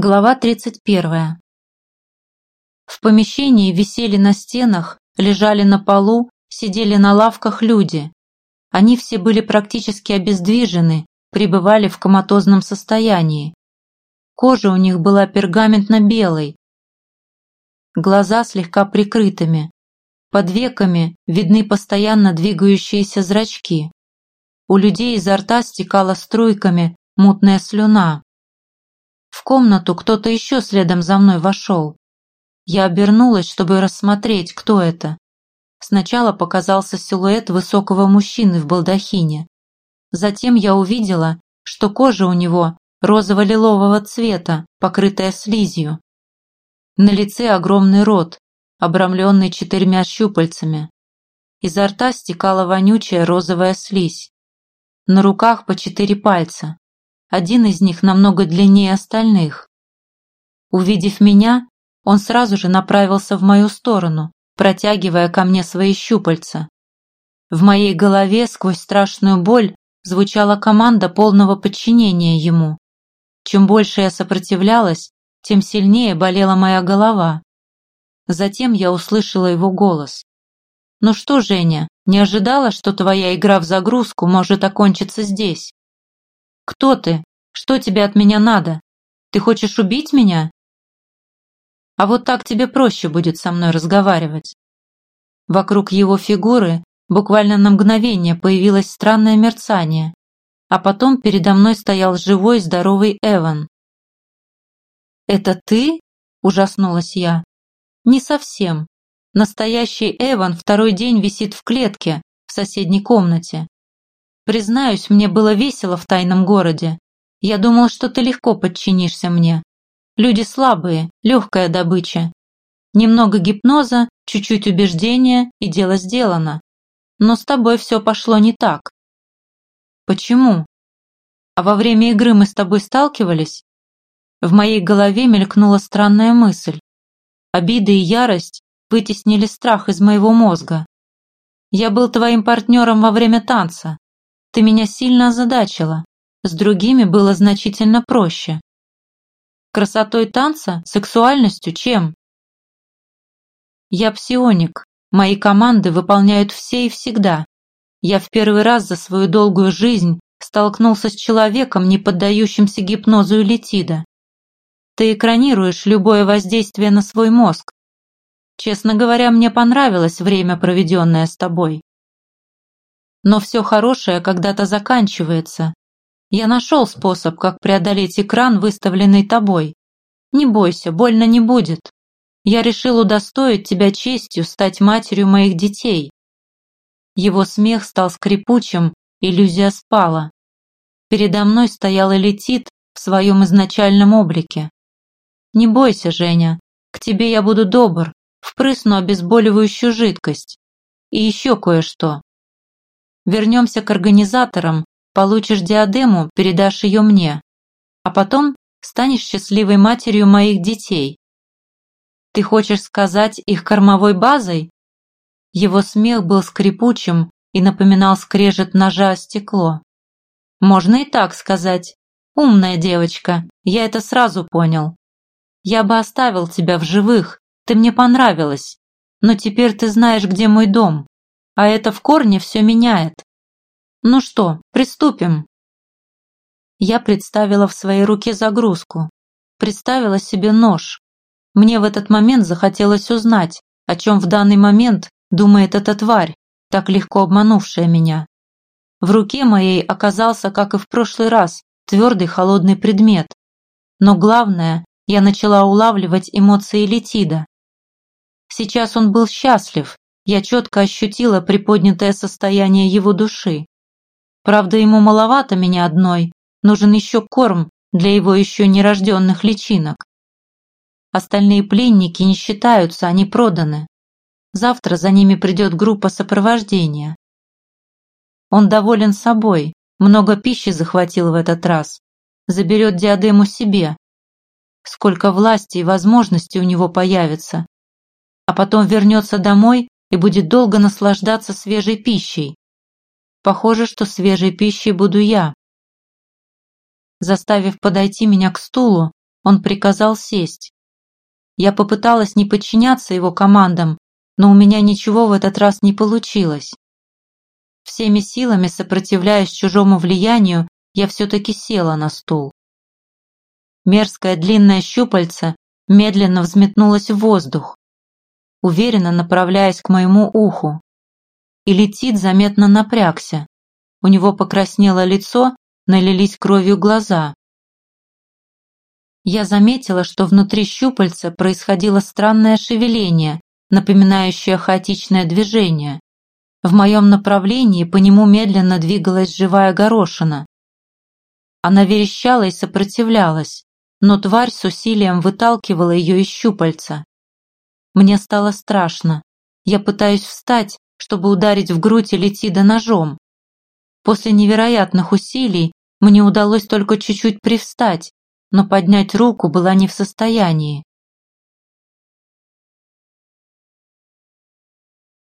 Глава 31. В помещении висели на стенах, лежали на полу, сидели на лавках люди. Они все были практически обездвижены, пребывали в коматозном состоянии. Кожа у них была пергаментно-белой, глаза слегка прикрытыми. Под веками видны постоянно двигающиеся зрачки. У людей изо рта стекала струйками мутная слюна. В комнату кто-то еще следом за мной вошел. Я обернулась, чтобы рассмотреть, кто это. Сначала показался силуэт высокого мужчины в балдахине. Затем я увидела, что кожа у него розово-лилового цвета, покрытая слизью. На лице огромный рот, обрамленный четырьмя щупальцами. Изо рта стекала вонючая розовая слизь. На руках по четыре пальца. Один из них намного длиннее остальных. Увидев меня, он сразу же направился в мою сторону, протягивая ко мне свои щупальца. В моей голове сквозь страшную боль звучала команда полного подчинения ему. Чем больше я сопротивлялась, тем сильнее болела моя голова. Затем я услышала его голос. «Ну что, Женя, не ожидала, что твоя игра в загрузку может окончиться здесь?» «Кто ты? Что тебе от меня надо? Ты хочешь убить меня?» «А вот так тебе проще будет со мной разговаривать». Вокруг его фигуры буквально на мгновение появилось странное мерцание, а потом передо мной стоял живой здоровый Эван. «Это ты?» – ужаснулась я. «Не совсем. Настоящий Эван второй день висит в клетке в соседней комнате. Признаюсь, мне было весело в тайном городе. Я думал, что ты легко подчинишься мне. Люди слабые, легкая добыча. Немного гипноза, чуть-чуть убеждения, и дело сделано. Но с тобой все пошло не так. Почему? А во время игры мы с тобой сталкивались? В моей голове мелькнула странная мысль. Обида и ярость вытеснили страх из моего мозга. Я был твоим партнером во время танца. Ты меня сильно озадачила. С другими было значительно проще. Красотой танца, сексуальностью, чем? Я псионик. Мои команды выполняют все и всегда. Я в первый раз за свою долгую жизнь столкнулся с человеком, не поддающимся гипнозу и летида. Ты экранируешь любое воздействие на свой мозг. Честно говоря, мне понравилось время, проведенное с тобой. Но все хорошее когда-то заканчивается. Я нашел способ, как преодолеть экран, выставленный тобой. Не бойся, больно не будет. Я решил удостоить тебя честью стать матерью моих детей. Его смех стал скрипучим, иллюзия спала. Передо мной стоял Элитит в своем изначальном облике. Не бойся, Женя, к тебе я буду добр, впрысну обезболивающую жидкость. И еще кое-что. Вернемся к организаторам, получишь диадему, передашь ее мне. А потом станешь счастливой матерью моих детей. Ты хочешь сказать их кормовой базой? Его смех был скрипучим и напоминал скрежет ножа о стекло. Можно и так сказать. Умная девочка, я это сразу понял. Я бы оставил тебя в живых, ты мне понравилась. Но теперь ты знаешь, где мой дом а это в корне все меняет. Ну что, приступим. Я представила в своей руке загрузку, представила себе нож. Мне в этот момент захотелось узнать, о чем в данный момент думает эта тварь, так легко обманувшая меня. В руке моей оказался, как и в прошлый раз, твердый холодный предмет. Но главное, я начала улавливать эмоции Летида. Сейчас он был счастлив, я четко ощутила приподнятое состояние его души. Правда, ему маловато меня одной, нужен еще корм для его еще нерожденных личинок. Остальные пленники не считаются, они проданы. Завтра за ними придет группа сопровождения. Он доволен собой, много пищи захватил в этот раз. Заберет диадему себе. Сколько власти и возможностей у него появится. А потом вернется домой и будет долго наслаждаться свежей пищей. Похоже, что свежей пищей буду я. Заставив подойти меня к стулу, он приказал сесть. Я попыталась не подчиняться его командам, но у меня ничего в этот раз не получилось. Всеми силами сопротивляясь чужому влиянию, я все-таки села на стул. Мерзкое длинное щупальце медленно взметнулось в воздух, уверенно направляясь к моему уху. И летит заметно напрягся. У него покраснело лицо, налились кровью глаза. Я заметила, что внутри щупальца происходило странное шевеление, напоминающее хаотичное движение. В моем направлении по нему медленно двигалась живая горошина. Она верещала и сопротивлялась, но тварь с усилием выталкивала ее из щупальца. Мне стало страшно. Я пытаюсь встать, чтобы ударить в грудь Элитида ножом. После невероятных усилий мне удалось только чуть-чуть привстать, но поднять руку была не в состоянии.